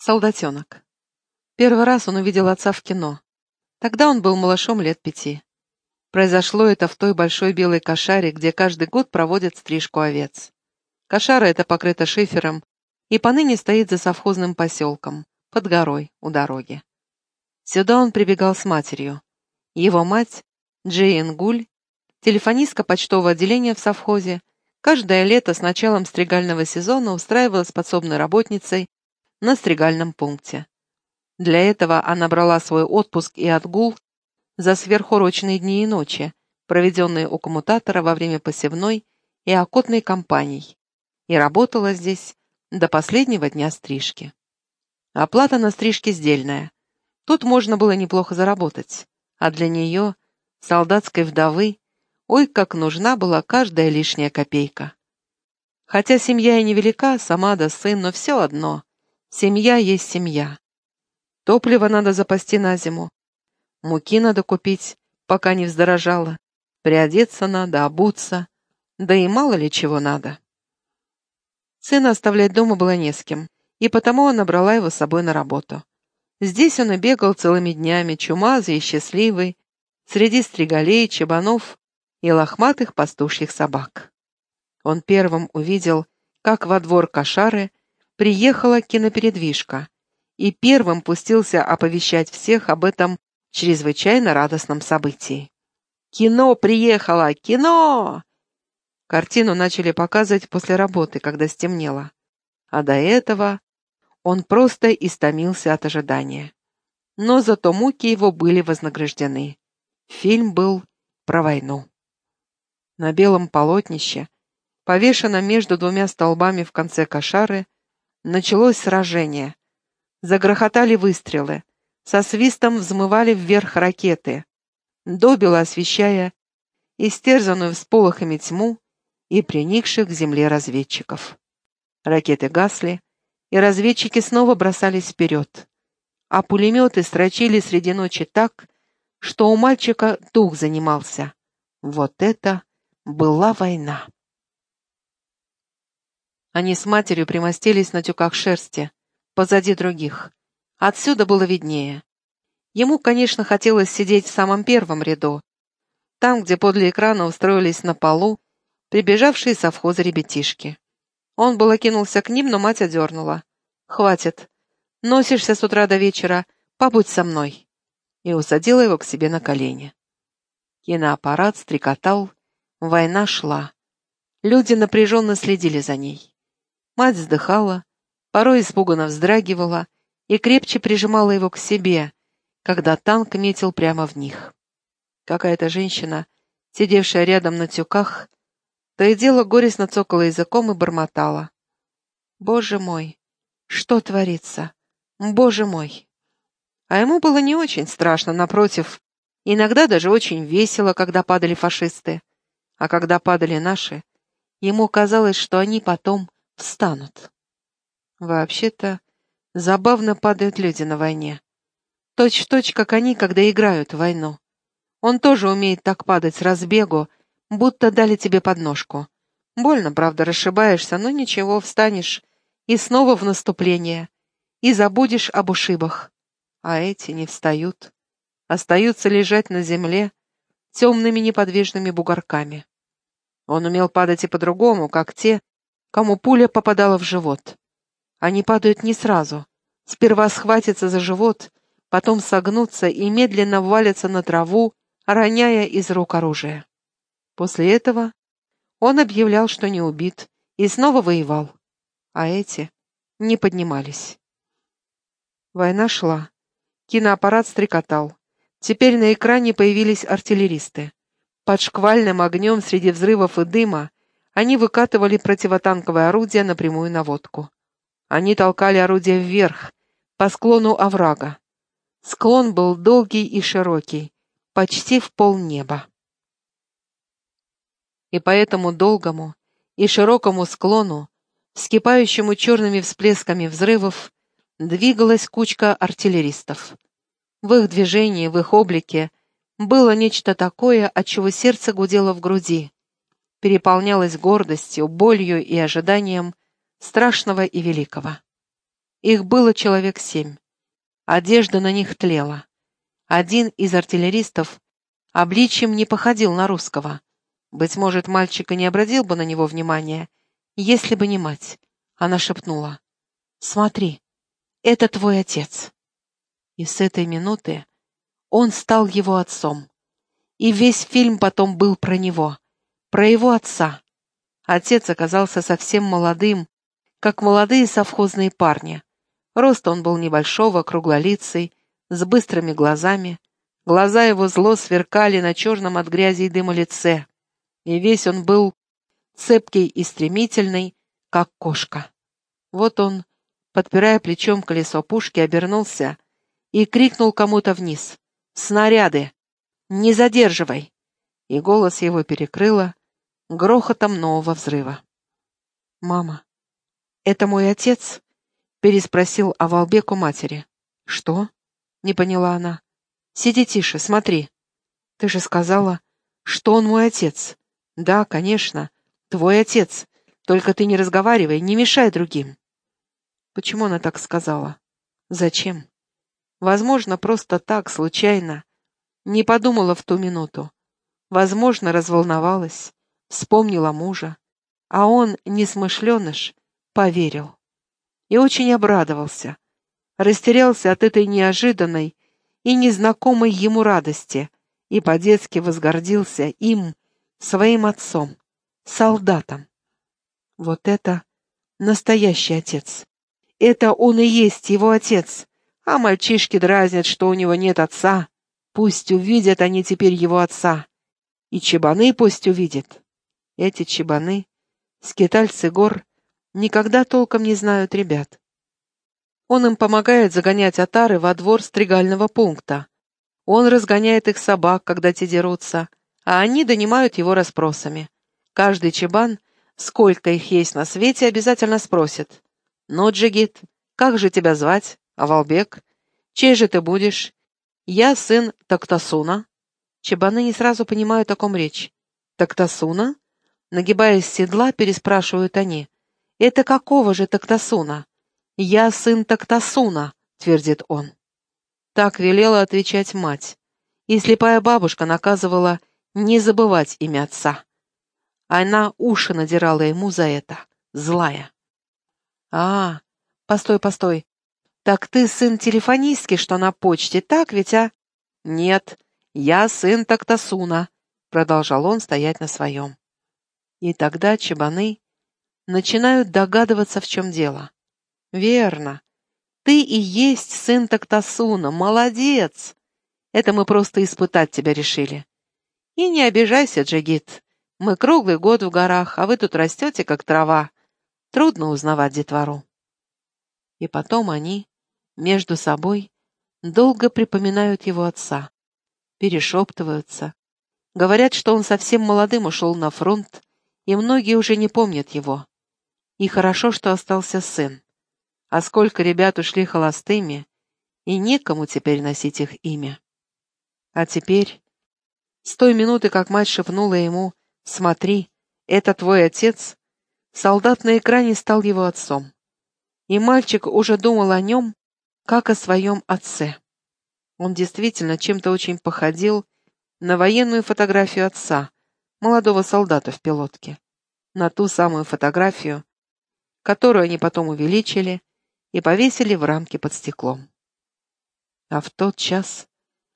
Солдатенок. Первый раз он увидел отца в кино. Тогда он был малышом лет пяти. Произошло это в той большой белой кошаре, где каждый год проводят стрижку овец. Кошара эта покрыта шифером и поныне стоит за совхозным поселком, под горой, у дороги. Сюда он прибегал с матерью. Его мать, Джейн Гуль, телефонистка почтового отделения в совхозе, каждое лето с началом стригального сезона устраивалась подсобной работницей на стригальном пункте. Для этого она брала свой отпуск и отгул за сверхурочные дни и ночи, проведенные у коммутатора во время посевной и окотной кампаний, и работала здесь до последнего дня стрижки. Оплата на стрижке сдельная. Тут можно было неплохо заработать, а для нее, солдатской вдовы, ой, как нужна была каждая лишняя копейка. Хотя семья и невелика, сама да сын, но все одно. Семья есть семья. Топливо надо запасти на зиму. Муки надо купить, пока не вздорожало. Приодеться надо, обуться. Да и мало ли чего надо. Сына оставлять дома было не с кем, и потому она брала его с собой на работу. Здесь он и бегал целыми днями, чумазый и счастливый, среди стригалей, чебанов и лохматых пастушьих собак. Он первым увидел, как во двор кошары приехала кинопередвижка, и первым пустился оповещать всех об этом чрезвычайно радостном событии. «Кино приехало! Кино!» Картину начали показывать после работы, когда стемнело. А до этого он просто истомился от ожидания. Но зато муки его были вознаграждены. Фильм был про войну. На белом полотнище, повешенном между двумя столбами в конце кошары, Началось сражение. Загрохотали выстрелы. Со свистом взмывали вверх ракеты, добило освещая истерзанную всполохами тьму и приникших к земле разведчиков. Ракеты гасли, и разведчики снова бросались вперед, а пулеметы строчили среди ночи так, что у мальчика дух занимался. Вот это была война. Они с матерью примостились на тюках шерсти, позади других. Отсюда было виднее. Ему, конечно, хотелось сидеть в самом первом ряду, там, где подле экрана устроились на полу прибежавшие совхоза ребятишки. Он было кинулся к ним, но мать одернула. «Хватит. Носишься с утра до вечера. Побудь со мной». И усадила его к себе на колени. Киноаппарат стрекотал, война шла. Люди напряженно следили за ней. Мать вздыхала, порой испуганно вздрагивала и крепче прижимала его к себе, когда танк метил прямо в них. Какая-то женщина, сидевшая рядом на тюках, то и дело горестно цокала языком и бормотала. «Боже мой, что творится? Боже мой!» А ему было не очень страшно, напротив, иногда даже очень весело, когда падали фашисты. А когда падали наши, ему казалось, что они потом встанут. Вообще-то, забавно падают люди на войне. Точь-в-точь, -точь, как они, когда играют в войну. Он тоже умеет так падать с разбегу, будто дали тебе подножку. Больно, правда, расшибаешься, но ничего, встанешь и снова в наступление, и забудешь об ушибах. А эти не встают, остаются лежать на земле темными неподвижными бугорками. Он умел падать и по-другому, как те, кому пуля попадала в живот. Они падают не сразу. Сперва схватятся за живот, потом согнутся и медленно валятся на траву, роняя из рук оружие. После этого он объявлял, что не убит, и снова воевал. А эти не поднимались. Война шла. Киноаппарат стрекотал. Теперь на экране появились артиллеристы. Под шквальным огнем среди взрывов и дыма они выкатывали противотанковое орудие на прямую наводку. Они толкали орудие вверх, по склону оврага. Склон был долгий и широкий, почти в полнеба. И по этому долгому и широкому склону, вскипающему черными всплесками взрывов, двигалась кучка артиллеристов. В их движении, в их облике было нечто такое, от чего сердце гудело в груди, переполнялась гордостью, болью и ожиданием страшного и великого. Их было человек семь. Одежда на них тлела. Один из артиллеристов обличьем не походил на русского. Быть может, мальчик и не обратил бы на него внимания, если бы не мать. Она шепнула. «Смотри, это твой отец». И с этой минуты он стал его отцом. И весь фильм потом был про него, про его отца. Отец оказался совсем молодым, как молодые совхозные парни. Рост он был небольшого, круглолицый, с быстрыми глазами. Глаза его зло сверкали на черном от грязи и дыма лице. И весь он был цепкий и стремительный, как кошка. Вот он, подпирая плечом колесо пушки, обернулся и крикнул кому-то вниз. «Снаряды! Не задерживай!» И голос его перекрыло грохотом нового взрыва. «Мама, это мой отец?» — переспросил Авалбек у матери. «Что?» — не поняла она. «Сиди тише, смотри. Ты же сказала, что он мой отец. Да, конечно, твой отец. Только ты не разговаривай, не мешай другим». Почему она так сказала? Зачем? Возможно, просто так, случайно. Не подумала в ту минуту. Возможно, разволновалась, вспомнила мужа. А он, несмышленыш, поверил. И очень обрадовался. Растерялся от этой неожиданной и незнакомой ему радости и по-детски возгордился им, своим отцом, солдатом. Вот это настоящий отец. Это он и есть его отец. А мальчишки дразнят, что у него нет отца. Пусть увидят они теперь его отца. И чебаны пусть увидят. Эти чебаны, скитальцы гор, никогда толком не знают ребят. Он им помогает загонять отары во двор стригального пункта. Он разгоняет их собак, когда те дерутся, а они донимают его расспросами. Каждый чебан, сколько их есть на свете, обязательно спросит. «Ну, Джигит, как же тебя звать? Авалбек? Чей же ты будешь?» «Я сын Тактасуна». Чебаны не сразу понимают, о ком речь. «Тактасуна?» Нагибаясь с седла, переспрашивают они. «Это какого же Тактасуна?» «Я сын Тактасуна», — твердит он. Так велела отвечать мать. И слепая бабушка наказывала не забывать имя отца. Она уши надирала ему за это, злая. «А, постой, постой. Так ты сын телефонистки, что на почте, так ведь, а?» «Нет, я сын Тактасуна», — продолжал он стоять на своем. И тогда чебаны начинают догадываться, в чем дело. «Верно. Ты и есть сын Тактасуна. Молодец! Это мы просто испытать тебя решили. И не обижайся, Джигит. Мы круглый год в горах, а вы тут растете, как трава. Трудно узнавать детвору. И потом они, между собой, долго припоминают его отца, перешептываются, говорят, что он совсем молодым ушел на фронт, и многие уже не помнят его. И хорошо, что остался сын. А сколько ребят ушли холостыми, и некому теперь носить их имя. А теперь, с той минуты, как мать шепнула ему «Смотри, это твой отец», Солдат на экране стал его отцом. И мальчик уже думал о нем, как о своем отце. Он действительно чем-то очень походил на военную фотографию отца, молодого солдата в пилотке. На ту самую фотографию, которую они потом увеличили и повесили в рамке под стеклом. А в тот час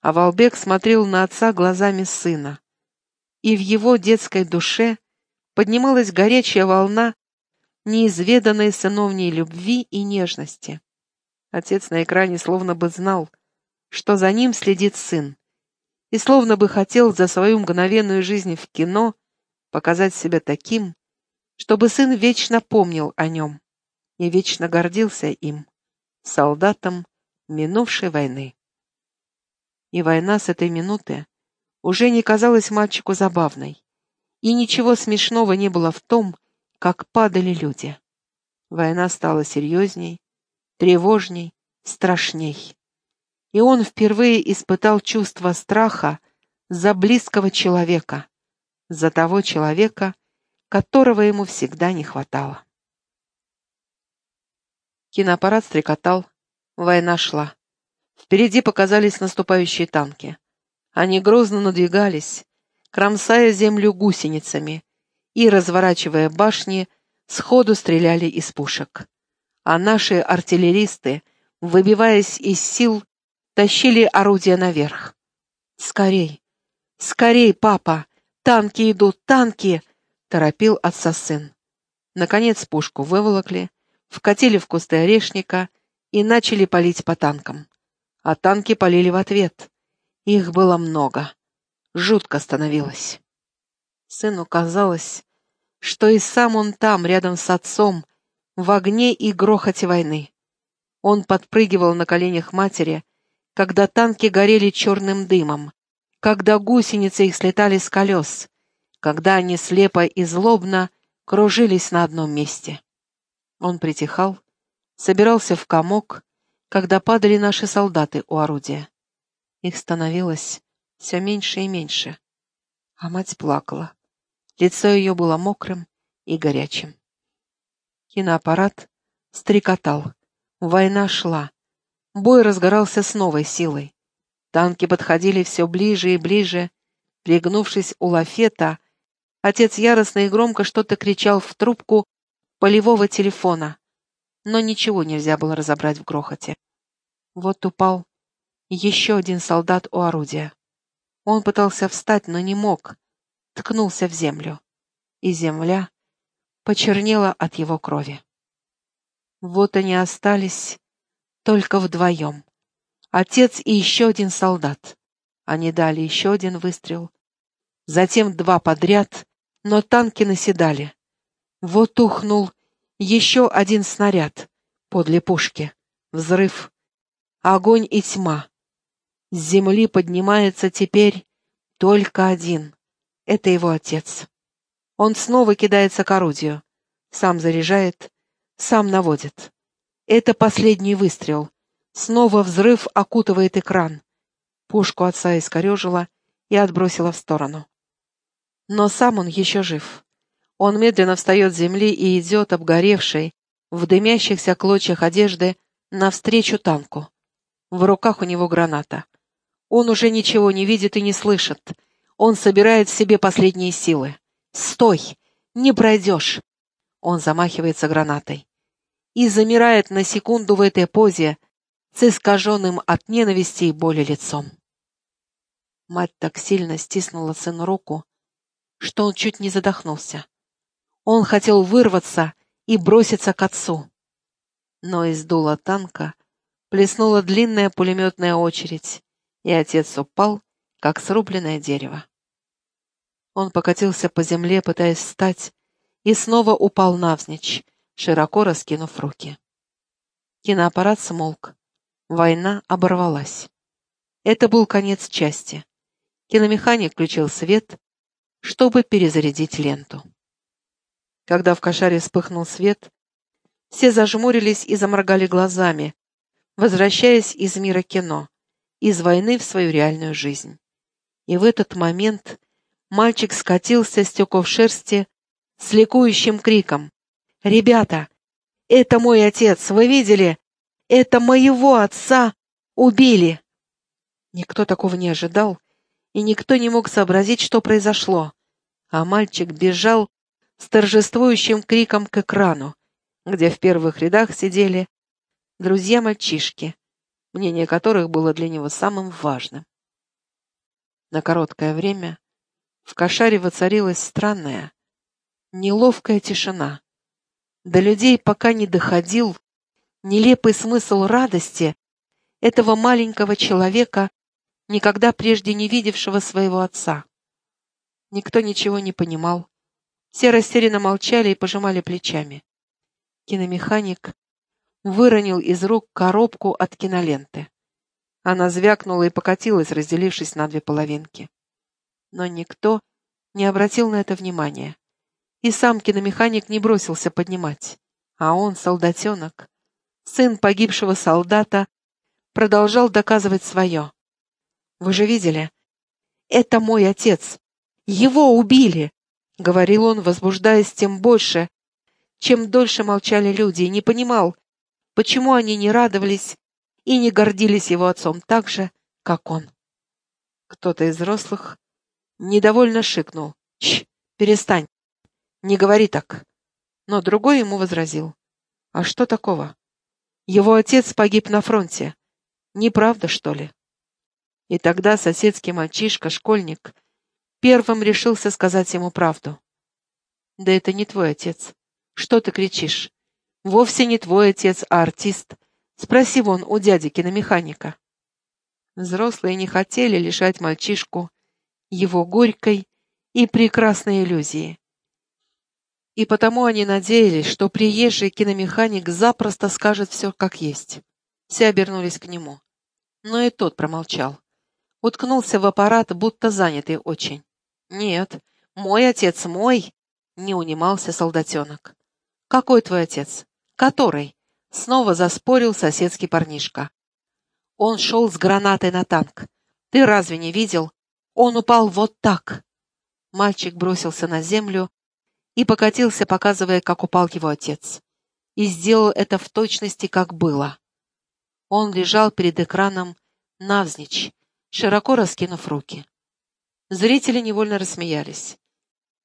Авалбек смотрел на отца глазами сына, и в его детской душе поднималась горячая волна неизведанной сыновней любви и нежности. Отец на экране словно бы знал, что за ним следит сын, и словно бы хотел за свою мгновенную жизнь в кино показать себя таким, чтобы сын вечно помнил о нем и вечно гордился им, солдатом минувшей войны. И война с этой минуты уже не казалась мальчику забавной. И ничего смешного не было в том, как падали люди. Война стала серьезней, тревожней, страшней. И он впервые испытал чувство страха за близкого человека, за того человека, которого ему всегда не хватало. Киноаппарат стрекотал. Война шла. Впереди показались наступающие танки. Они грозно надвигались, кромсая землю гусеницами, и, разворачивая башни, сходу стреляли из пушек. А наши артиллеристы, выбиваясь из сил, тащили орудия наверх. «Скорей! Скорей, папа! Танки идут, танки!» — торопил отца сын. Наконец пушку выволокли, вкатили в кусты орешника и начали палить по танкам. А танки полили в ответ. Их было много. Жутко становилось. Сыну казалось, что и сам он там, рядом с отцом, в огне и грохоте войны. Он подпрыгивал на коленях матери, когда танки горели черным дымом, когда гусеницы их слетали с колес, когда они слепо и злобно кружились на одном месте. Он притихал, собирался в комок, когда падали наши солдаты у орудия. Их становилось все меньше и меньше. А мать плакала. Лицо ее было мокрым и горячим. Киноаппарат стрекотал. Война шла. Бой разгорался с новой силой. Танки подходили все ближе и ближе. Пригнувшись у лафета, отец яростно и громко что-то кричал в трубку полевого телефона, но ничего нельзя было разобрать в грохоте. Вот упал еще один солдат у орудия. Он пытался встать, но не мог, ткнулся в землю, и земля почернела от его крови. Вот они остались только вдвоем. Отец и еще один солдат. Они дали еще один выстрел. Затем два подряд, но танки наседали. Вот ухнул еще один снаряд подле пушки. Взрыв. Огонь и тьма. С земли поднимается теперь только один. Это его отец. Он снова кидается к орудию. Сам заряжает, сам наводит. Это последний выстрел. Снова взрыв окутывает экран. Пушку отца искорежило и отбросило в сторону. Но сам он еще жив. Он медленно встает с земли и идет, обгоревший, в дымящихся клочьях одежды, навстречу танку. В руках у него граната. Он уже ничего не видит и не слышит. Он собирает в себе последние силы. «Стой! Не пройдешь!» Он замахивается гранатой. И замирает на секунду в этой позе, с искаженным от ненависти и боли лицом. Мать так сильно стиснула сыну руку, что он чуть не задохнулся. Он хотел вырваться и броситься к отцу. Но из дула танка плеснула длинная пулеметная очередь, и отец упал, как срубленное дерево. Он покатился по земле, пытаясь встать, и снова упал навзничь, широко раскинув руки. Киноаппарат смолк. Война оборвалась. Это был конец части. Киномеханик включил свет, чтобы перезарядить ленту. Когда в кошаре вспыхнул свет, все зажмурились и заморгали глазами, возвращаясь из мира кино, из войны в свою реальную жизнь. И в этот момент мальчик скатился с тюков шерсти с ликующим криком. «Ребята, это мой отец, вы видели? Это моего отца убили!» Никто такого не ожидал, и никто не мог сообразить, что произошло. А мальчик бежал с торжествующим криком к экрану, где в первых рядах сидели друзья-мальчишки, мнение которых было для него самым важным. На короткое время в кошаре воцарилась странная, неловкая тишина. До людей пока не доходил нелепый смысл радости этого маленького человека, никогда прежде не видевшего своего отца. Никто ничего не понимал. Все растерянно молчали и пожимали плечами. Киномеханик выронил из рук коробку от киноленты. Она звякнула и покатилась, разделившись на две половинки. Но никто не обратил на это внимания. И сам киномеханик не бросился поднимать. А он, солдатенок, сын погибшего солдата, продолжал доказывать свое. «Вы же видели? Это мой отец. Его убили!» — говорил он, возбуждаясь тем больше, чем дольше молчали люди, не понимал, Почему они не радовались и не гордились его отцом так же, как он? Кто-то из взрослых недовольно шикнул. «Чш, перестань, не говори так». Но другой ему возразил. «А что такого? Его отец погиб на фронте. Неправда, что ли?» И тогда соседский мальчишка, школьник, первым решился сказать ему правду. «Да это не твой отец. Что ты кричишь? Вовсе не твой отец, а артист. Спроси вон у дяди киномеханика». Взрослые не хотели лишать мальчишку его горькой и прекрасной иллюзии. И потому они надеялись, что приезжий киномеханик запросто скажет все как есть. Все обернулись к нему. Но и тот промолчал. Уткнулся в аппарат, будто занятый очень. «Нет, мой отец мой!» — не унимался солдатенок. «Какой твой отец? Который?» — снова заспорил соседский парнишка. Он шел с гранатой на танк. Ты разве не видел? Он упал вот так. Мальчик бросился на землю и покатился, показывая, как упал его отец. И сделал это в точности, как было. Он лежал перед экраном навзничь, широко раскинув руки. Зрители невольно рассмеялись.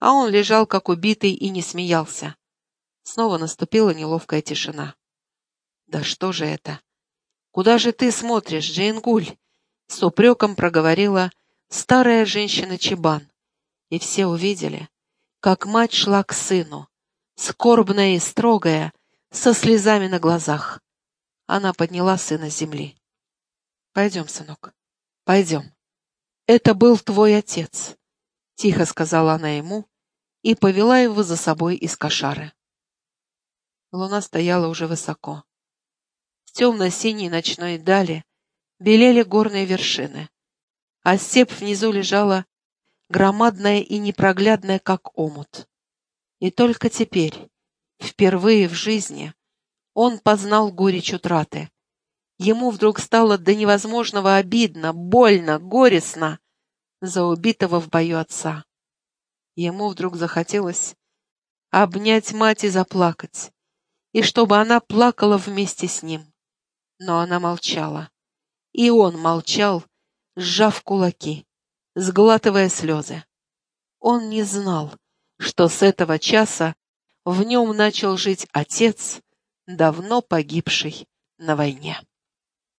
А он лежал, как убитый, и не смеялся. Снова наступила неловкая тишина. «Да что же это? Куда же ты смотришь, Джейнгуль?» С упреком проговорила старая женщина Чебан. И все увидели, как мать шла к сыну, скорбная и строгая, со слезами на глазах. Она подняла сына с земли. «Пойдем, сынок, пойдем. Это был твой отец», — тихо сказала она ему и повела его за собой из кошары. Луна стояла уже высоко темно-синей ночной дали белели горные вершины, а степь внизу лежала громадная и непроглядная, как омут. И только теперь, впервые в жизни, он познал горечь утраты. Ему вдруг стало до невозможного обидно, больно, горестно за убитого в бою отца. Ему вдруг захотелось обнять мать и заплакать, и чтобы она плакала вместе с ним. Но она молчала. И он молчал, сжав кулаки, сглатывая слезы. Он не знал, что с этого часа в нем начал жить отец, давно погибший на войне.